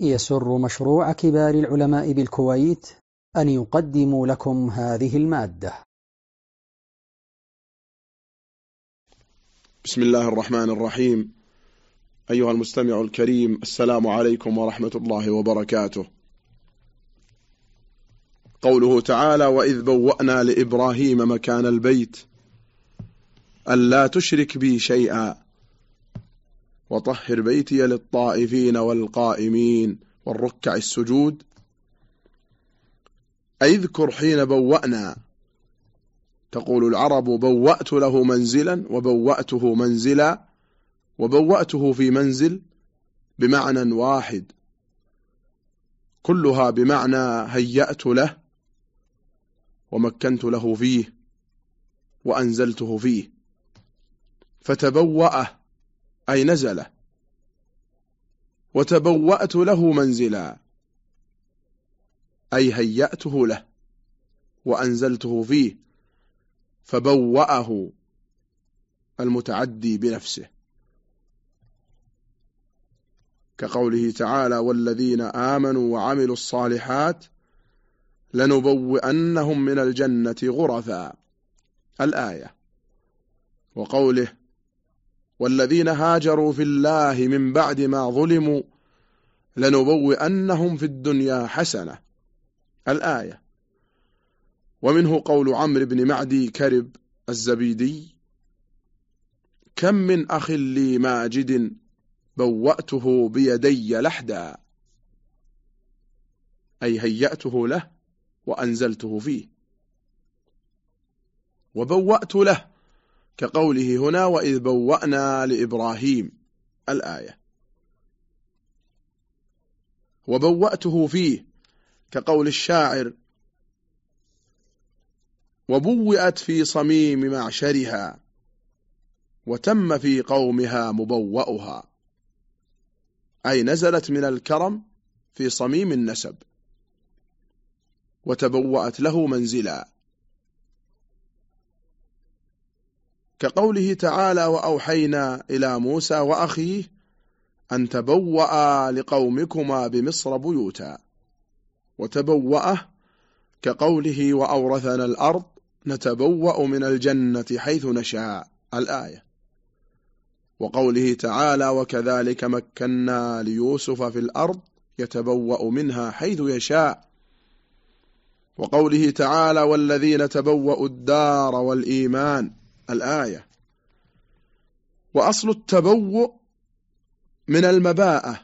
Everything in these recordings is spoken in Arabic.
يسر مشروع كبار العلماء بالكويت أن يقدم لكم هذه المادة. بسم الله الرحمن الرحيم. أيها المستمع الكريم السلام عليكم ورحمة الله وبركاته. قوله تعالى وإذ بوأنا لإبراهيم مكان البيت ألا تشرك بي شيئا. وطهر بيتي للطائفين والقائمين والركع السجود. اذكر حين بوأنا. تقول العرب بوأت له منزلا وبوأته منزلا وبوأته في منزل بمعنى واحد. كلها بمعنى هيأت له ومكنت له فيه وأنزلته فيه. فتبوأه أي نزل. وتبوأت له منزلا. أي هيأته له. وأنزلته فيه. فبوأه المتعدي بنفسه. كقوله تعالى والذين آمنوا وعملوا الصالحات لنبوئنهم من الجنة غرفا. الآية. وقوله والذين هاجروا في الله من بعد ما ظلموا لنبوئنهم في الدنيا حسنة. الآية. ومنه قول عمرو بن معدي كرب الزبيدي كم من أخ لي ماجد بوأته بيدي لحدا أي هيأته له وأنزلته فيه. وبوأت له كقوله هنا وإذ بوأنا لإبراهيم الآية. وبوأته فيه كقول الشاعر وبوئت في صميم معشرها وتم في قومها مبوأها أي نزلت من الكرم في صميم النسب وتبوأت له منزلا. كقوله تعالى وأوحينا إلى موسى وأخيه أن تبوأ لقومكما بمصر بيوتا. وتبوأه كقوله وأورثنا الأرض نتبوأ من الجنة حيث نشاء. الآية. وقوله تعالى وكذلك مكنا ليوسف في الأرض يتبوأ منها حيث يشاء. وقوله تعالى والذين تبوأوا الدار والإيمان الآية. وأصل التبوء من المباءة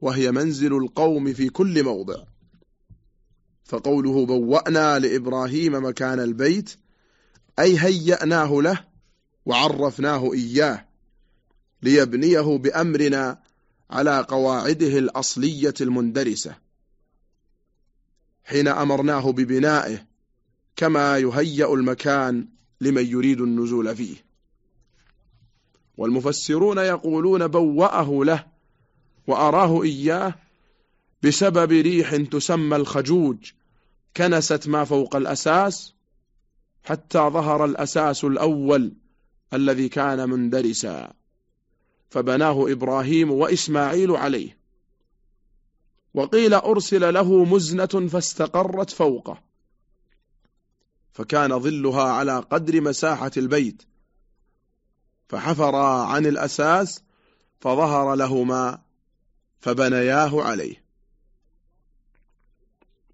وهي منزل القوم في كل موضع. فقوله بوأنا لإبراهيم مكان البيت أي هيأناه له وعرفناه إياه ليبنيه بأمرنا على قواعده الأصلية المندرسة. حين أمرناه ببنائه كما يهيأ المكان لمن يريد النزول فيه. والمفسرون يقولون بوأه له وأراه إياه بسبب ريح تسمى الخجوج كنست ما فوق الأساس حتى ظهر الأساس الأول الذي كان مندرسا. فبناه إبراهيم وإسماعيل عليه. وقيل أرسل له مزنة فاستقرت فوقه. فكان ظلها على قدر مساحة البيت. فحفرا عن الأساس فظهر لهما فبنياه عليه.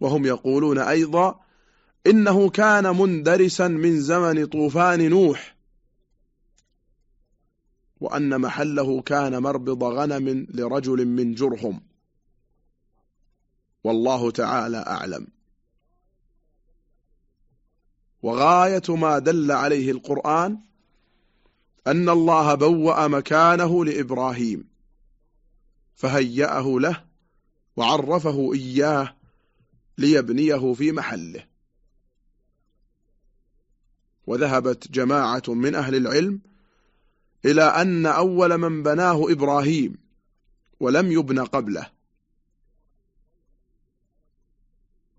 وهم يقولون أيضا إنه كان مندرسا من زمن طوفان نوح وأن محله كان مربض غنم لرجل من جرهم. والله تعالى أعلم. وغاية ما دل عليه القرآن أن الله بوأ مكانه لإبراهيم فهيأه له وعرفه إياه ليبنيه في محله. وذهبت جماعة من أهل العلم إلى أن أول من بناه إبراهيم ولم يبن قبله.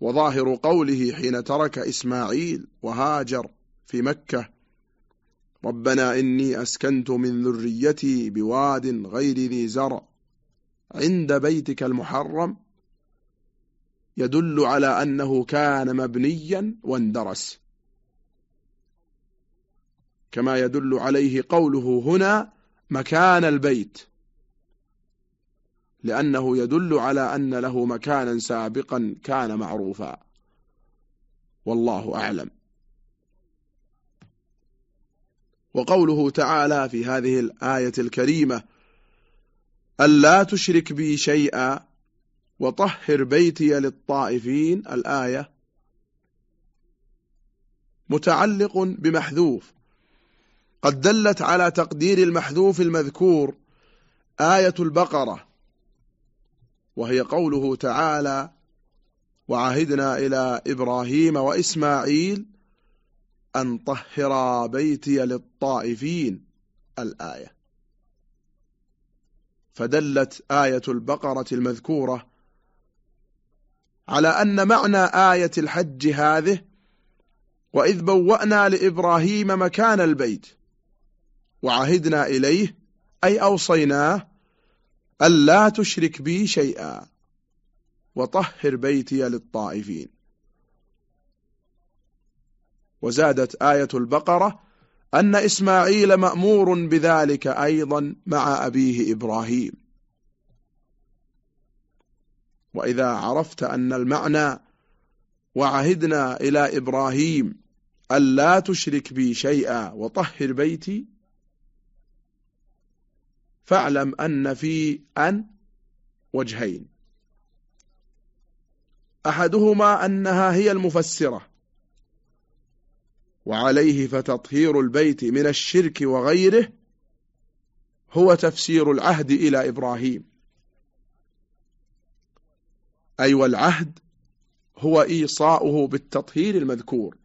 وظاهر قوله حين ترك إسماعيل وهاجر في مكة ربنا إني أسكنت من ذريتي بواد غير ذي زرع عند بيتك المحرم يدل على أنه كان مبنيا واندرس. كما يدل عليه قوله هنا مكان البيت. لأنه يدل على أن له مكانا سابقا كان معروفا. والله أعلم. وقوله تعالى في هذه الآية الكريمة ألا تشرك بي شيئا وطهر بيتي للطائفين الآية متعلق بمحذوف. قد دلت على تقدير المحذوف المذكور آية البقرة. وهي قوله تعالى وعهدنا إلى إبراهيم وإسماعيل أن طهر بيتي للطائفين. الآية. فدلت آية البقرة المذكورة على أن معنى آية الحج هذه وإذ بوأنا لإبراهيم مكان البيت وعهدنا إليه أي أوصيناه ألا تشرك بي شيئا وطهر بيتي للطائفين. وزادت آية البقرة أن إسماعيل مأمور بذلك أيضا مع أبيه إبراهيم. وإذا عرفت أن المعنى وعهدنا إلى إبراهيم ألا تشرك بي شيئا وطهر بيتي فاعلم أن في أن وجهين. أحدهما أنها هي المفسرة وعليه فتطهير البيت من الشرك وغيره هو تفسير العهد إلى إبراهيم. أي والعهد هو إيصاؤه بالتطهير المذكور.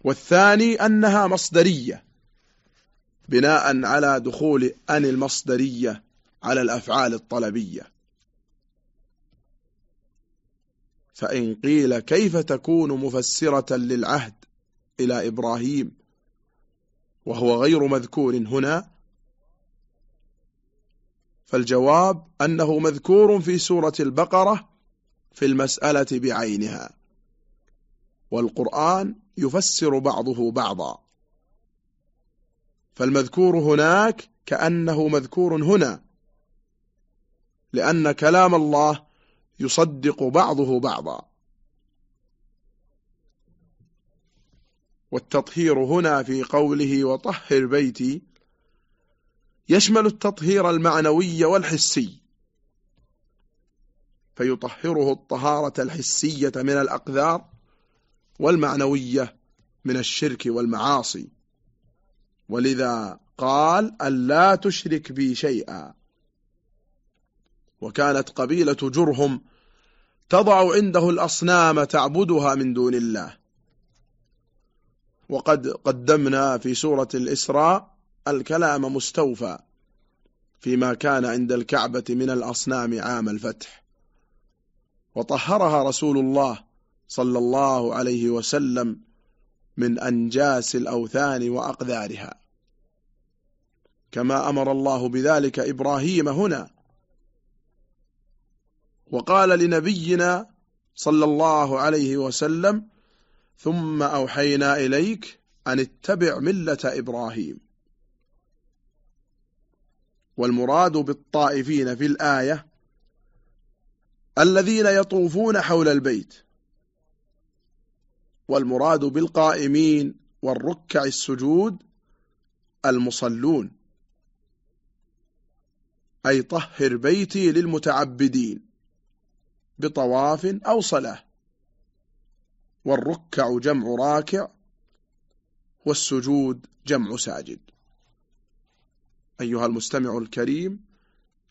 والثاني أنها مصدرية بناء على دخول أن المصدرية على الأفعال الطلبية. فإن قيل كيف تكون مفسرة للعهد إلى إبراهيم وهو غير مذكور هنا؟ فالجواب أنه مذكور في سورة البقرة في المسألة بعينها والقرآن يفسر بعضه بعضا. فالمذكور هناك كأنه مذكور هنا لأن كلام الله يصدق بعضه بعضا. والتطهير هنا في قوله وطهر بيتي يشمل التطهير المعنوي والحسي فيطهره الطهارة الحسية من الأقذار والمعنوية من الشرك والمعاصي. ولذا قال ألا تشرك بي شيئا. وكانت قبيلة جرهم تضع عنده الأصنام تعبدها من دون الله. وقد قدمنا في سورة الإسراء الكلام مستوفى فيما كان عند الكعبة من الأصنام عام الفتح. وطهرها رسول الله صلى الله عليه وسلم من أنجاس الأوثان وأقذارها كما أمر الله بذلك إبراهيم هنا. وقال لنبينا صلى الله عليه وسلم ثم أوحينا إليك أن اتبع ملة إبراهيم. والمراد بالطائفين في الآية الذين يطوفون حول البيت والمراد بالقائمين والركع السجود المصلون. أي طهر بيتي للمتعبدين بطواف أو صلاة. والركع جمع راكع والسجود جمع ساجد. أيها المستمع الكريم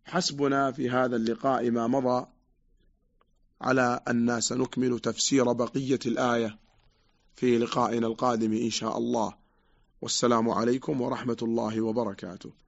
حسبنا في هذا اللقاء ما مضى على أن سنكمل تفسير بقية الآية في لقائنا القادم إن شاء الله. والسلام عليكم ورحمة الله وبركاته.